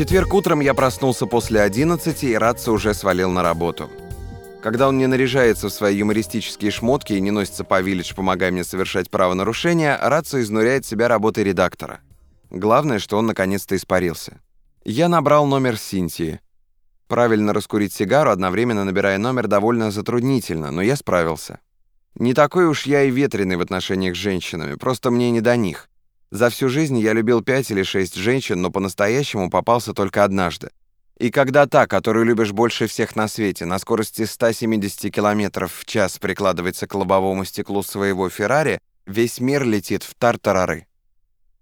четверг утром я проснулся после 11 и Ратца уже свалил на работу. Когда он не наряжается в свои юмористические шмотки и не носится по виллидж, помогая мне совершать правонарушения, Ратца изнуряет себя работой редактора. Главное, что он наконец-то испарился. Я набрал номер Синтии. Правильно раскурить сигару, одновременно набирая номер, довольно затруднительно, но я справился. Не такой уж я и ветреный в отношениях с женщинами, просто мне не до них. За всю жизнь я любил пять или шесть женщин, но по-настоящему попался только однажды. И когда та, которую любишь больше всех на свете, на скорости 170 км в час прикладывается к лобовому стеклу своего Феррари, весь мир летит в тартарары.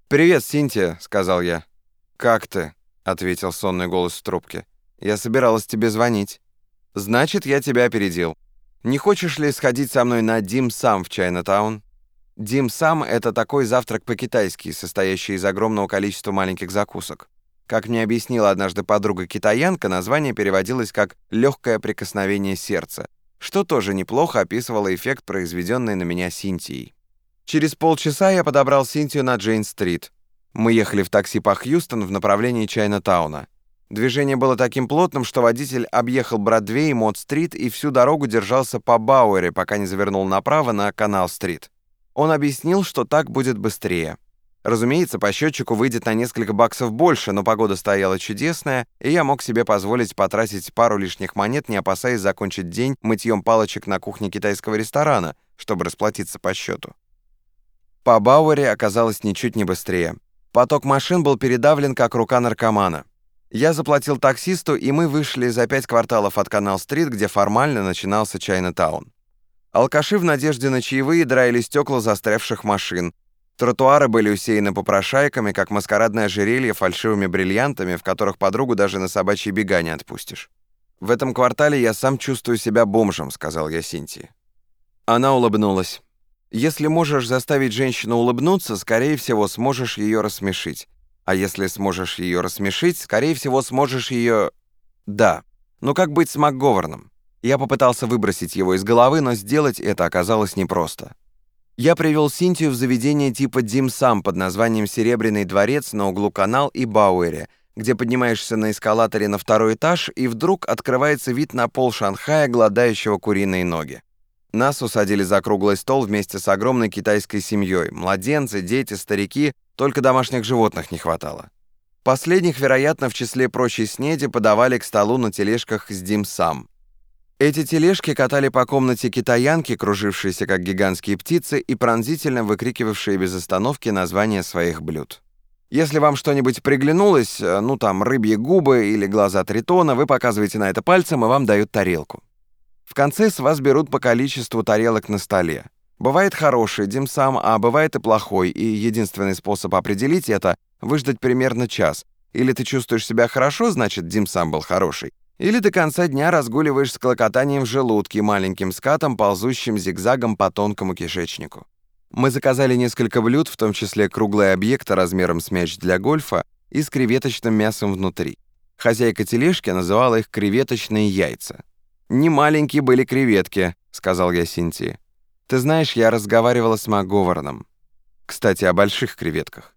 «Привет, Синтия», — сказал я. «Как ты?» — ответил сонный голос в трубке. «Я собиралась тебе звонить». «Значит, я тебя опередил. Не хочешь ли сходить со мной на Дим Сам в Чайнатаун?» Дим Сам — это такой завтрак по-китайски, состоящий из огромного количества маленьких закусок. Как мне объяснила однажды подруга-китаянка, название переводилось как «легкое прикосновение сердца», что тоже неплохо описывало эффект, произведенный на меня Синтией. Через полчаса я подобрал Синтию на Джейн-стрит. Мы ехали в такси по Хьюстон в направлении Чайна-тауна. Движение было таким плотным, что водитель объехал Бродвей, Мод-стрит и всю дорогу держался по Бауэре, пока не завернул направо на Канал-стрит. Он объяснил, что так будет быстрее. Разумеется, по счетчику выйдет на несколько баксов больше, но погода стояла чудесная, и я мог себе позволить потратить пару лишних монет, не опасаясь закончить день мытьем палочек на кухне китайского ресторана, чтобы расплатиться по счету. По Бауэре оказалось ничуть не быстрее. Поток машин был передавлен, как рука наркомана. Я заплатил таксисту, и мы вышли за пять кварталов от Канал-стрит, где формально начинался Чайна-таун. Алкаши в надежде на чаевые драили стекла застрявших машин. Тротуары были усеяны попрошайками, как маскарадное ожерелье фальшивыми бриллиантами, в которых подругу даже на собачьи бега не отпустишь. «В этом квартале я сам чувствую себя бомжем», — сказал я Синтии. Она улыбнулась. Если можешь заставить женщину улыбнуться, скорее всего, сможешь ее рассмешить. А если сможешь ее рассмешить, скорее всего, сможешь ее... Да. Ну как быть с МакГоверном? Я попытался выбросить его из головы, но сделать это оказалось непросто. Я привел Синтию в заведение типа Дим Сам под названием «Серебряный дворец» на углу Канал и Бауэре, где поднимаешься на эскалаторе на второй этаж, и вдруг открывается вид на пол Шанхая, гладающего куриные ноги. Нас усадили за круглый стол вместе с огромной китайской семьей. Младенцы, дети, старики, только домашних животных не хватало. Последних, вероятно, в числе прочей снеди подавали к столу на тележках с димсам. Эти тележки катали по комнате китаянки, кружившиеся как гигантские птицы и пронзительно выкрикивавшие без остановки названия своих блюд. Если вам что-нибудь приглянулось, э, ну там рыбьи губы или глаза тритона, вы показываете на это пальцем, и вам дают тарелку. В конце с вас берут по количеству тарелок на столе. Бывает хороший димсам, а бывает и плохой, и единственный способ определить это — выждать примерно час. Или ты чувствуешь себя хорошо, значит, димсам был хороший. Или до конца дня разгуливаешь с клокотанием в желудке, маленьким скатом, ползущим зигзагом по тонкому кишечнику. Мы заказали несколько блюд, в том числе круглые объекты размером с мяч для гольфа и с креветочным мясом внутри. Хозяйка тележки называла их креветочные яйца. «Не маленькие были креветки», — сказал я Синтии. «Ты знаешь, я разговаривала с МакГоварном. Кстати, о больших креветках.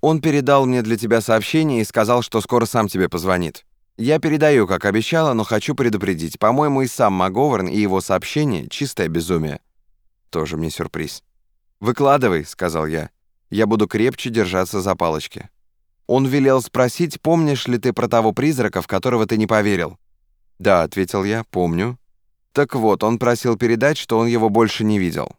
Он передал мне для тебя сообщение и сказал, что скоро сам тебе позвонит. Я передаю, как обещала, но хочу предупредить. По-моему, и сам МакГоварн, и его сообщение — чистое безумие. Тоже мне сюрприз. «Выкладывай», — сказал я. «Я буду крепче держаться за палочки». Он велел спросить, помнишь ли ты про того призрака, в которого ты не поверил. «Да», — ответил я, — «помню». Так вот, он просил передать, что он его больше не видел.